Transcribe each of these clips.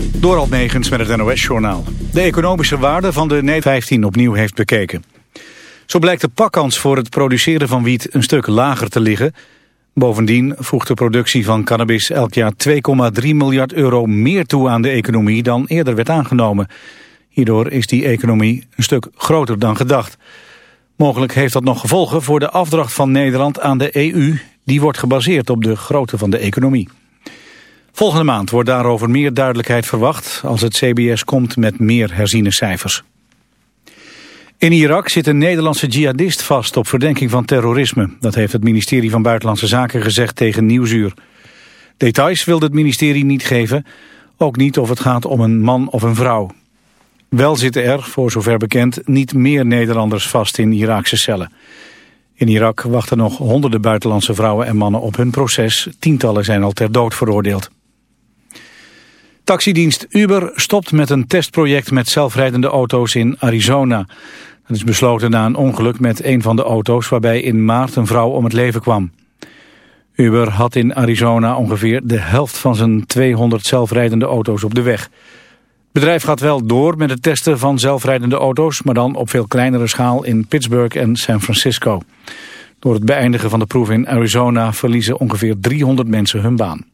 Door Negens met het NOS-journaal. De economische waarde van de NET 15 opnieuw heeft bekeken. Zo blijkt de pakkans voor het produceren van wiet een stuk lager te liggen. Bovendien voegt de productie van cannabis elk jaar 2,3 miljard euro meer toe aan de economie dan eerder werd aangenomen. Hierdoor is die economie een stuk groter dan gedacht. Mogelijk heeft dat nog gevolgen voor de afdracht van Nederland aan de EU. Die wordt gebaseerd op de grootte van de economie. Volgende maand wordt daarover meer duidelijkheid verwacht... als het CBS komt met meer herziene cijfers. In Irak zit een Nederlandse jihadist vast op verdenking van terrorisme. Dat heeft het ministerie van Buitenlandse Zaken gezegd tegen Nieuwsuur. Details wilde het ministerie niet geven, ook niet of het gaat om een man of een vrouw. Wel zitten er, voor zover bekend, niet meer Nederlanders vast in Iraakse cellen. In Irak wachten nog honderden buitenlandse vrouwen en mannen op hun proces. Tientallen zijn al ter dood veroordeeld. Taxidienst Uber stopt met een testproject met zelfrijdende auto's in Arizona. Dat is besloten na een ongeluk met een van de auto's waarbij in maart een vrouw om het leven kwam. Uber had in Arizona ongeveer de helft van zijn 200 zelfrijdende auto's op de weg. Het bedrijf gaat wel door met het testen van zelfrijdende auto's, maar dan op veel kleinere schaal in Pittsburgh en San Francisco. Door het beëindigen van de proef in Arizona verliezen ongeveer 300 mensen hun baan.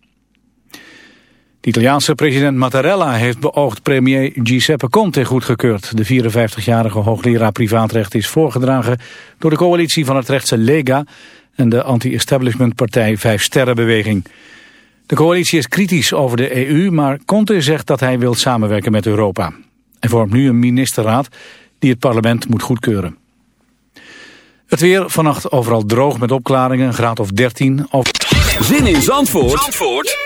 De Italiaanse president Mattarella heeft beoogd premier Giuseppe Conte goedgekeurd. De 54-jarige hoogleraar privaatrecht is voorgedragen door de coalitie van het rechtse Lega en de anti-establishment partij Vijf Sterrenbeweging. De coalitie is kritisch over de EU, maar Conte zegt dat hij wil samenwerken met Europa. Hij vormt nu een ministerraad die het parlement moet goedkeuren. Het weer vannacht overal droog met opklaringen, een graad of 13. Of... Zin in Zandvoort, Zandvoort?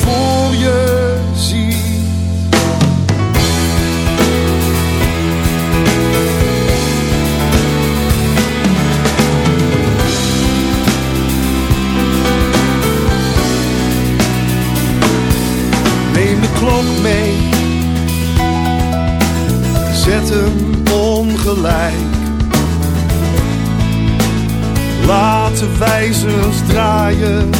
voor. Neem de klok mee, zet hem ongelijk. Laat de wijzers draaien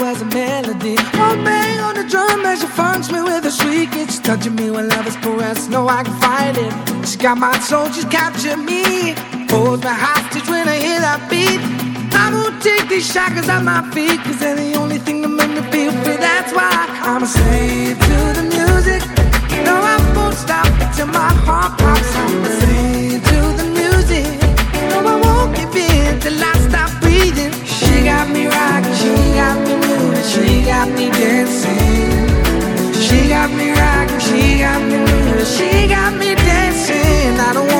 was a melody. One bang on the drum as she funks me with a shriek. It's touching me when love is caressed. No, I can fight it. She got my soul, she's captured me. Holds me hostage when I hear that beat. I won't take these shackles off my feet, cause they're the only thing that make me feel free. That's why I'm a slave to the music. No, I won't stop till my heart pops. I'm a slave to the music. No, I won't give in till I stop breathing. She got me rocking, she got me she got me dancing. She got me rocking, she got me moving, she got me dancing. I don't wanna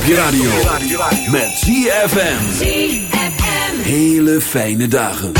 op je radio. Met ZFM. Hele fijne dagen.